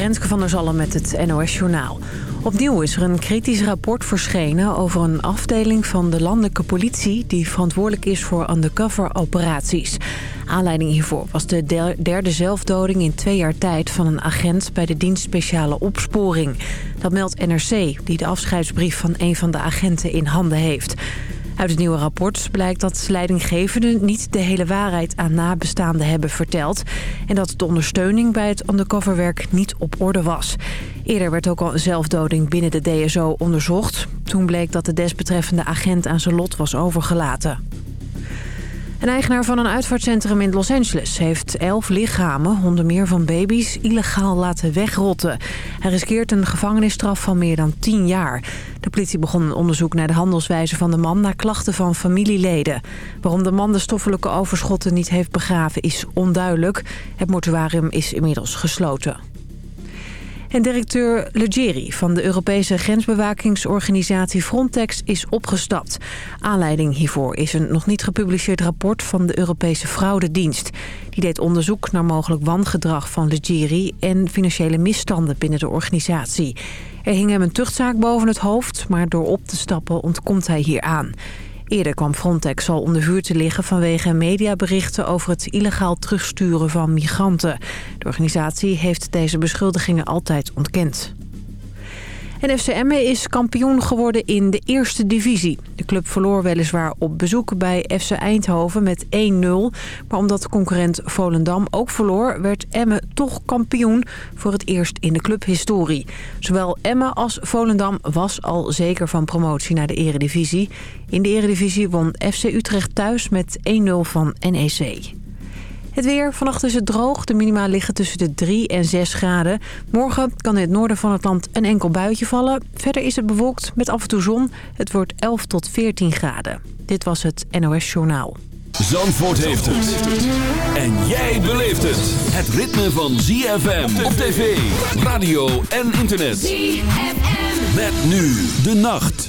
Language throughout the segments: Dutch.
Renske van der Zalm met het NOS Journaal. Opnieuw is er een kritisch rapport verschenen over een afdeling van de landelijke politie... die verantwoordelijk is voor undercover-operaties. Aanleiding hiervoor was de derde zelfdoding in twee jaar tijd... van een agent bij de dienst speciale opsporing. Dat meldt NRC, die de afscheidsbrief van een van de agenten in handen heeft... Uit het nieuwe rapport blijkt dat leidinggevenden niet de hele waarheid aan nabestaanden hebben verteld... en dat de ondersteuning bij het undercoverwerk niet op orde was. Eerder werd ook al zelfdoding binnen de DSO onderzocht. Toen bleek dat de desbetreffende agent aan zijn lot was overgelaten. Een eigenaar van een uitvaartcentrum in Los Angeles heeft elf lichamen, onder meer van baby's, illegaal laten wegrotten. Hij riskeert een gevangenisstraf van meer dan 10 jaar. De politie begon een onderzoek naar de handelswijze van de man naar klachten van familieleden. Waarom de man de stoffelijke overschotten niet heeft begraven is onduidelijk. Het mortuarium is inmiddels gesloten. En directeur Leggeri van de Europese grensbewakingsorganisatie Frontex is opgestapt. Aanleiding hiervoor is een nog niet gepubliceerd rapport van de Europese Fraudedienst. Die deed onderzoek naar mogelijk wangedrag van Leggeri en financiële misstanden binnen de organisatie. Er hing hem een tuchtzaak boven het hoofd, maar door op te stappen ontkomt hij hier aan. Eerder kwam Frontex al onder vuur te liggen vanwege mediaberichten over het illegaal terugsturen van migranten. De organisatie heeft deze beschuldigingen altijd ontkend. En FCM is kampioen geworden in de eerste divisie. De club verloor weliswaar op bezoek bij FC Eindhoven met 1-0. Maar omdat concurrent Volendam ook verloor... werd Emme toch kampioen voor het eerst in de clubhistorie. Zowel Emme als Volendam was al zeker van promotie naar de eredivisie. In de eredivisie won FC Utrecht thuis met 1-0 van NEC. Het weer. Vannacht is het droog. De minima liggen tussen de 3 en 6 graden. Morgen kan in het noorden van het land een enkel buitje vallen. Verder is het bewolkt met af en toe zon. Het wordt 11 tot 14 graden. Dit was het NOS Journaal. Zandvoort heeft het. En jij beleeft het. Het ritme van ZFM op tv, radio en internet. ZFM. Met nu de nacht.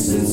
Texas.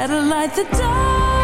Satellite the dark.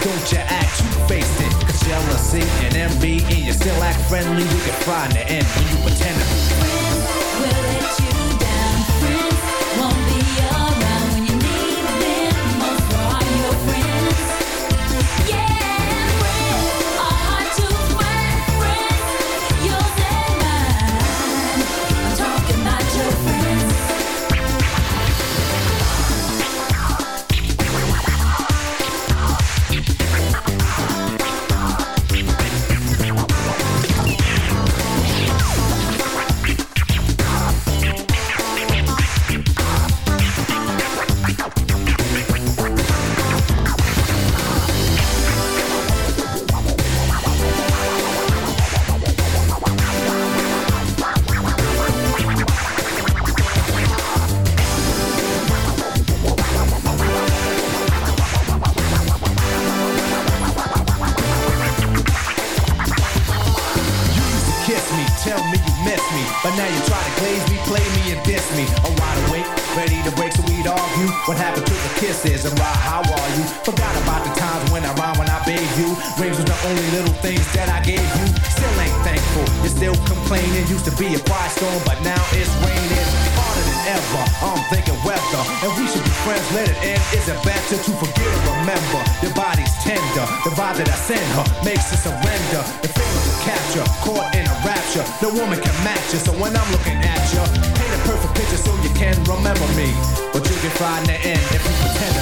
Don't jack. send her makes her surrender. The feeling of capture, caught in a rapture. No woman can match you, so when I'm looking at you, paint a perfect picture so you can remember me. But you can find the end if you pretend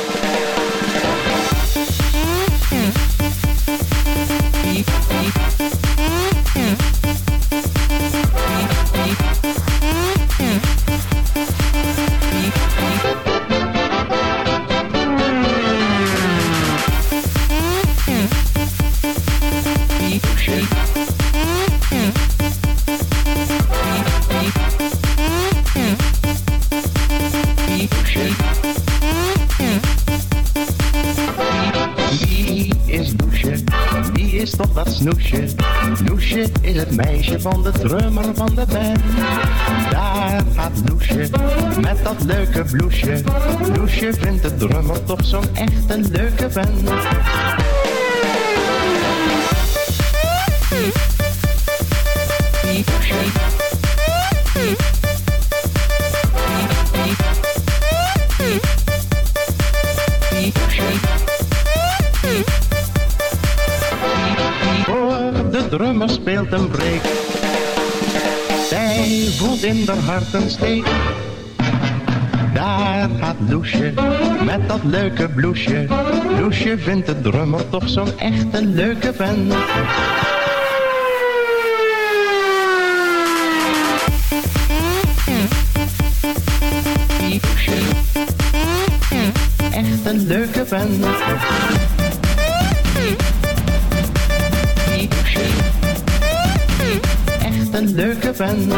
Je vindt de drummer toch zo'n echte leuk je vindt de drummer toch zo'n echte leuke vent. Echt een leuke vent. Echt een leuke vent.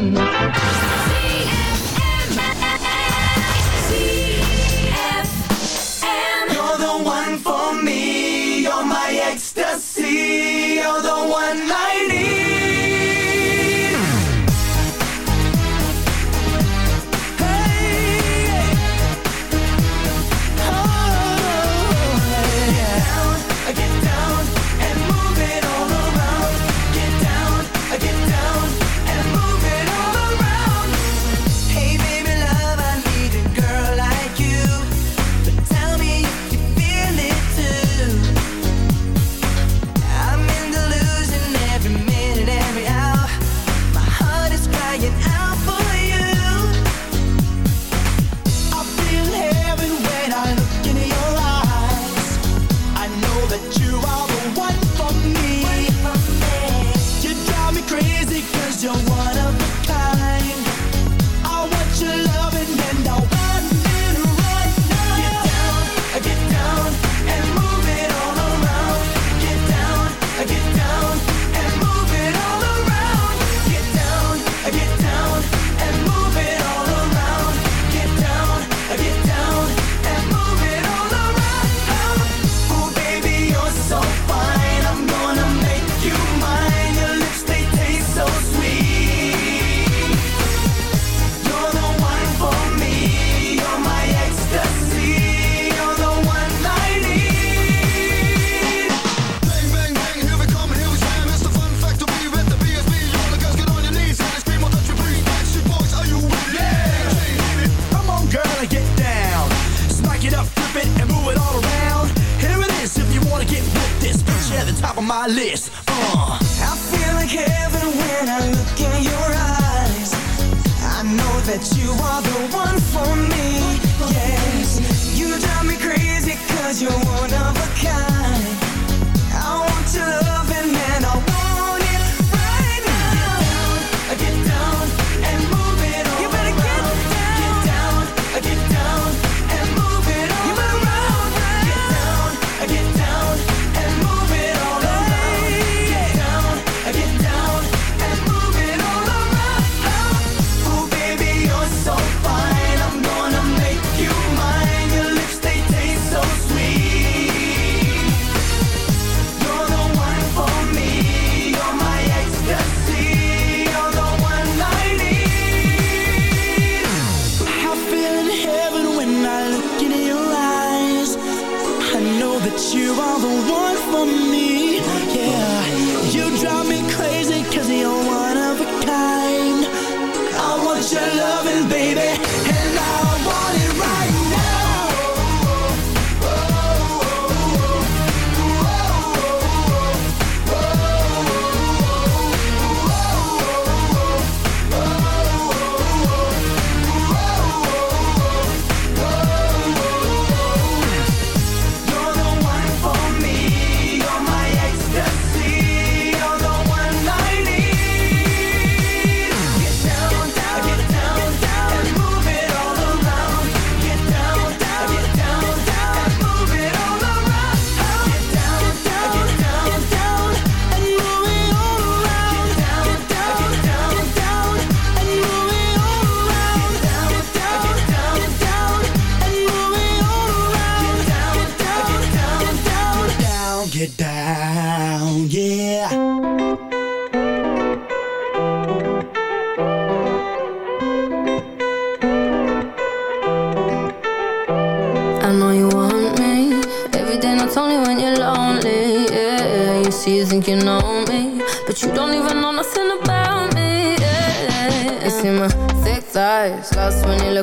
man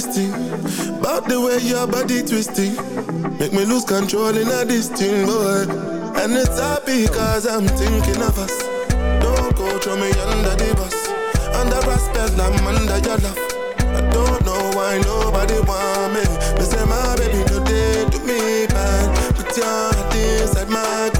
About the way your body twisting. Make me lose control in a this thing, boy. And it's happy cause I'm thinking of us. Don't go throw me under the bus. Under respect, I'm under your love. I don't know why nobody want me. But say my baby, no, do me bad. Put your heart inside my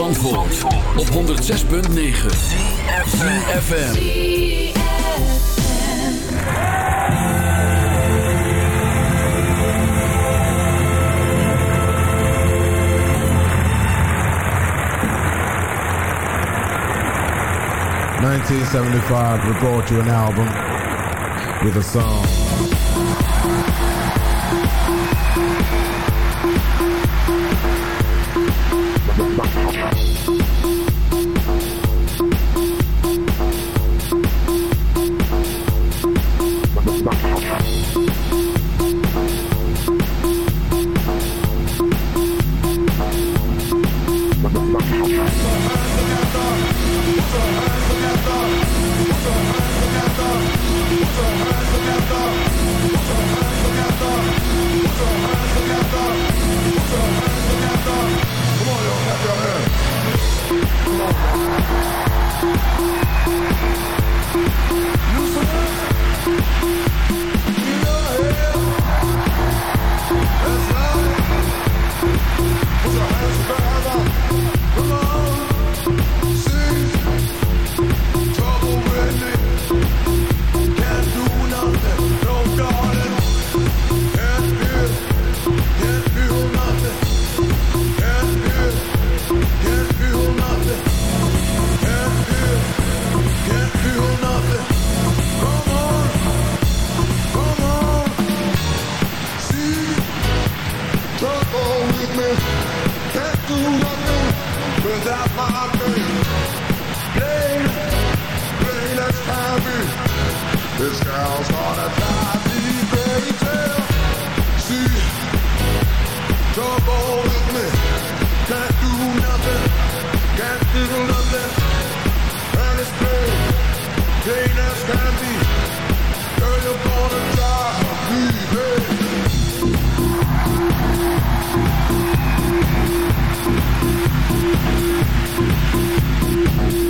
Zandvoort, op 106.9 CFFM Nineteen seventy-five, we brought you an album with a song. Nothing, can't nothing. Be. Girl, you're gonna crazy.